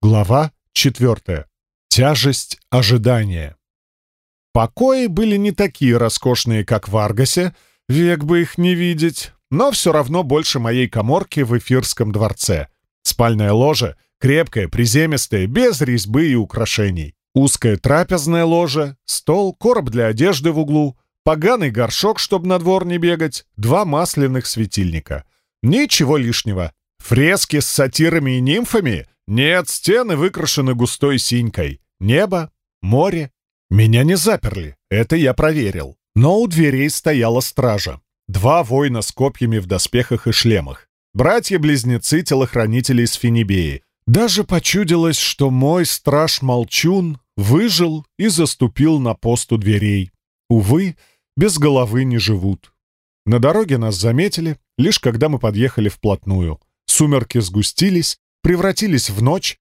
Глава четвертая. Тяжесть ожидания. Покои были не такие роскошные, как в Аргасе, век бы их не видеть, но все равно больше моей коморки в эфирском дворце. Спальное ложе — крепкое, приземистое, без резьбы и украшений. Узкое трапезное ложе, стол, короб для одежды в углу, поганый горшок, чтобы на двор не бегать, два масляных светильника. Ничего лишнего. Фрески с сатирами и нимфами? Нет, стены выкрашены густой синькой. Небо, море. Меня не заперли, это я проверил. Но у дверей стояла стража. Два воина с копьями в доспехах и шлемах. Братья-близнецы телохранители из Финибеи. Даже почудилось, что мой страж-молчун выжил и заступил на пост у дверей. Увы, без головы не живут. На дороге нас заметили, лишь когда мы подъехали вплотную. Сумерки сгустились, превратились в ночь.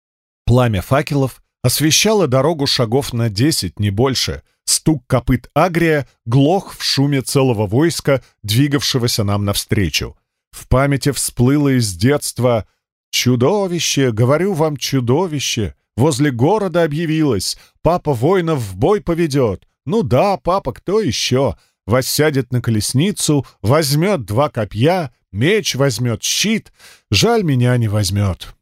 Пламя факелов освещало дорогу шагов на десять, не больше. Стук копыт Агрия глох в шуме целого войска, двигавшегося нам навстречу. В памяти всплыло из детства «Чудовище! Говорю вам, чудовище! Возле города объявилось! Папа воинов в бой поведет! Ну да, папа, кто еще? Воссядет на колесницу, возьмет два копья, меч возьмет, щит. Жаль, меня не возьмет.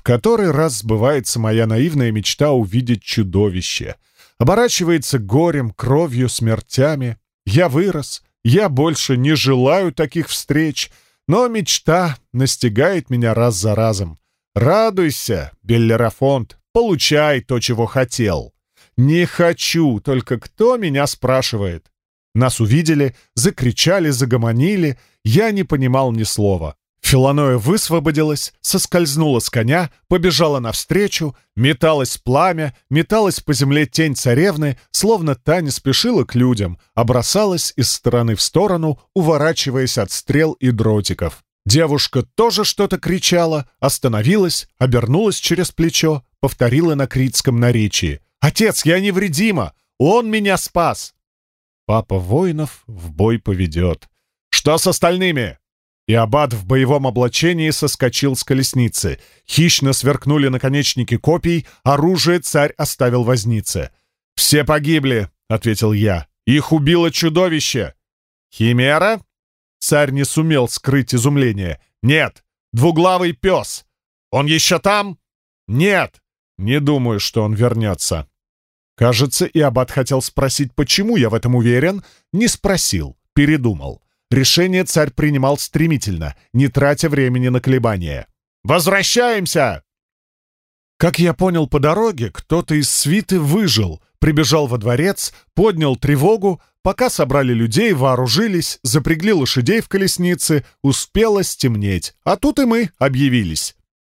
В который раз сбывается моя наивная мечта увидеть чудовище. Оборачивается горем, кровью, смертями. Я вырос, я больше не желаю таких встреч, но мечта настигает меня раз за разом. Радуйся, Беллерафонт, получай то, чего хотел. Не хочу, только кто меня спрашивает? Нас увидели, закричали, загомонили. Я не понимал ни слова. Филаноя высвободилась, соскользнула с коня, побежала навстречу, металась пламя, металась по земле тень царевны, словно та не спешила к людям, а бросалась из стороны в сторону, уворачиваясь от стрел и дротиков. Девушка тоже что-то кричала, остановилась, обернулась через плечо, повторила на критском наречии. «Отец, я невредима! Он меня спас!» Папа воинов в бой поведет. «Что с остальными?» И аббат в боевом облачении соскочил с колесницы. Хищно сверкнули наконечники копий, оружие царь оставил вознице. «Все погибли», — ответил я. «Их убило чудовище». «Химера?» Царь не сумел скрыть изумление. «Нет, двуглавый пес. Он еще там?» «Нет, не думаю, что он вернется». Кажется, и Аббат хотел спросить, почему я в этом уверен, не спросил, передумал. Решение царь принимал стремительно, не тратя времени на колебания. «Возвращаемся!» Как я понял по дороге, кто-то из свиты выжил, прибежал во дворец, поднял тревогу, пока собрали людей, вооружились, запрягли лошадей в колесницы, успело стемнеть, а тут и мы объявились.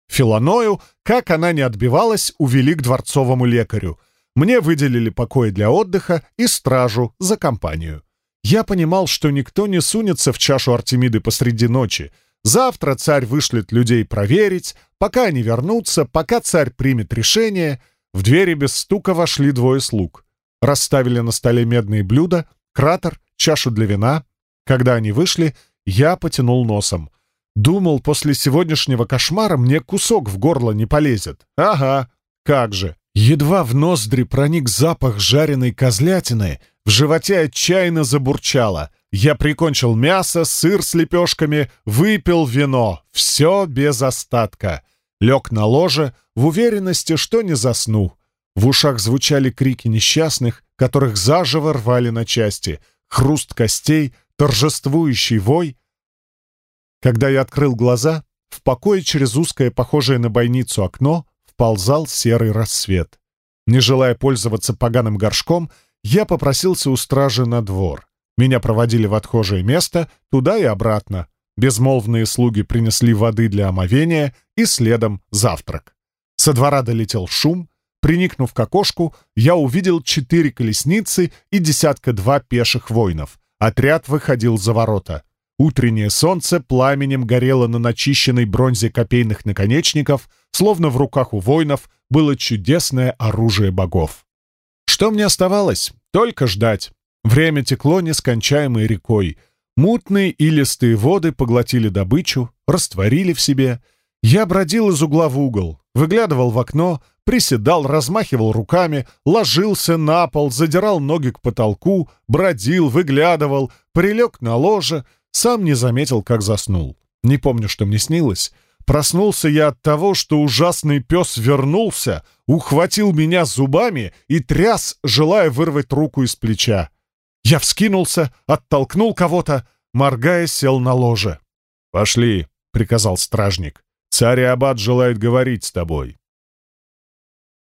Филоною, как она не отбивалась, увели к дворцовому лекарю — мне выделили покой для отдыха и стражу за компанию. Я понимал, что никто не сунется в чашу Артемиды посреди ночи. Завтра царь вышлет людей проверить, пока они вернутся, пока царь примет решение. В двери без стука вошли двое слуг. Расставили на столе медные блюда, кратер, чашу для вина. Когда они вышли, я потянул носом. Думал, после сегодняшнего кошмара мне кусок в горло не полезет. Ага, как же. Едва в ноздри проник запах жареной козлятины, в животе отчаянно забурчало. Я прикончил мясо, сыр с лепешками, выпил вино. Все без остатка. Лег на ложе в уверенности, что не засну. В ушах звучали крики несчастных, которых заживо рвали на части, хруст костей, торжествующий вой. Когда я открыл глаза, в покое через узкое, похожее на бойницу окно, вползал серый рассвет. Не желая пользоваться поганым горшком, я попросился у стражи на двор. Меня проводили в отхожее место, туда и обратно. Безмолвные слуги принесли воды для омовения и следом завтрак. Со двора долетел шум. Приникнув к окошку, я увидел четыре колесницы и десятка-два пеших воинов. Отряд выходил за ворота. Утреннее солнце пламенем горело на начищенной бронзе копейных наконечников, словно в руках у воинов было чудесное оружие богов. Что мне оставалось? Только ждать. Время текло нескончаемой рекой. Мутные и листые воды поглотили добычу, растворили в себе. Я бродил из угла в угол. выглядывал в окно, приседал, размахивал руками, ложился на пол, задирал ноги к потолку, бродил, выглядывал, прилег на ложе, сам не заметил, как заснул. Не помню, что мне снилось. Проснулся я от того, что ужасный пес вернулся, ухватил меня зубами и тряс, желая вырвать руку из плеча. Я вскинулся, оттолкнул кого-то, моргая, сел на ложе. «Пошли», — приказал стражник. «Царь Аббат желает говорить с тобой».